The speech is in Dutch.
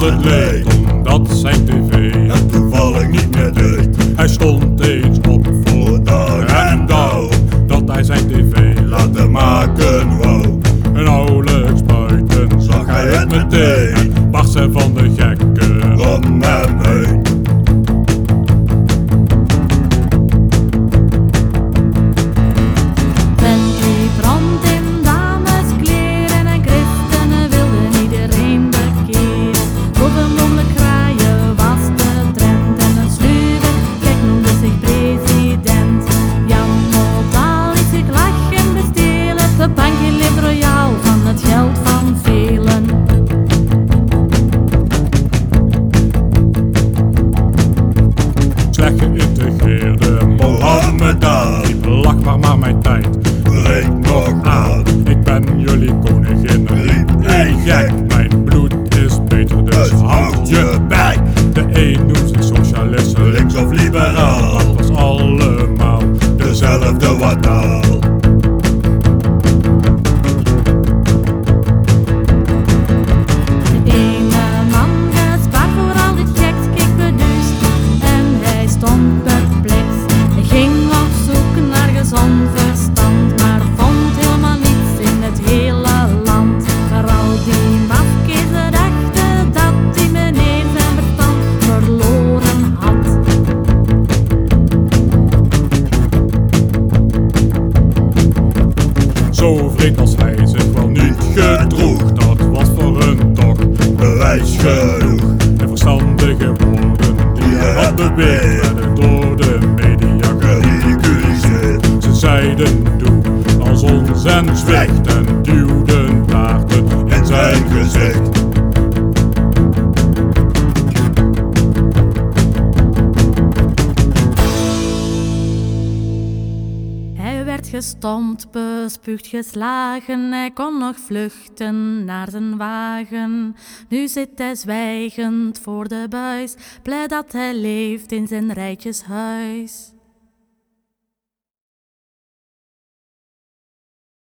het leed omdat zijn tv het toevallig niet meer deed. Hij stond eens op voor dag en dauw dat hij zijn tv Laten maken wou, En nauwelijks buiten zag hij het meteen. Barst hij van de aan. Ik ben jullie koningin Riep één gek, Mijn bloed is beter dus dus houd je bij De een noemt zich socialist links of liberaal. Dat was allemaal Dezelfde wataal. Zo vreed als hij zich wel niet gedroeg Dat was voor hun toch Bewijs genoeg. En verstandige woorden die hij had beweerd Werden door de media Geridiculiseerd. Ze zeiden doe als ons en zwicht En werd gestompt, bespuugd, geslagen. Hij kon nog vluchten naar zijn wagen. Nu zit hij zwijgend voor de buis, blij dat hij leeft in zijn rijtjeshuis.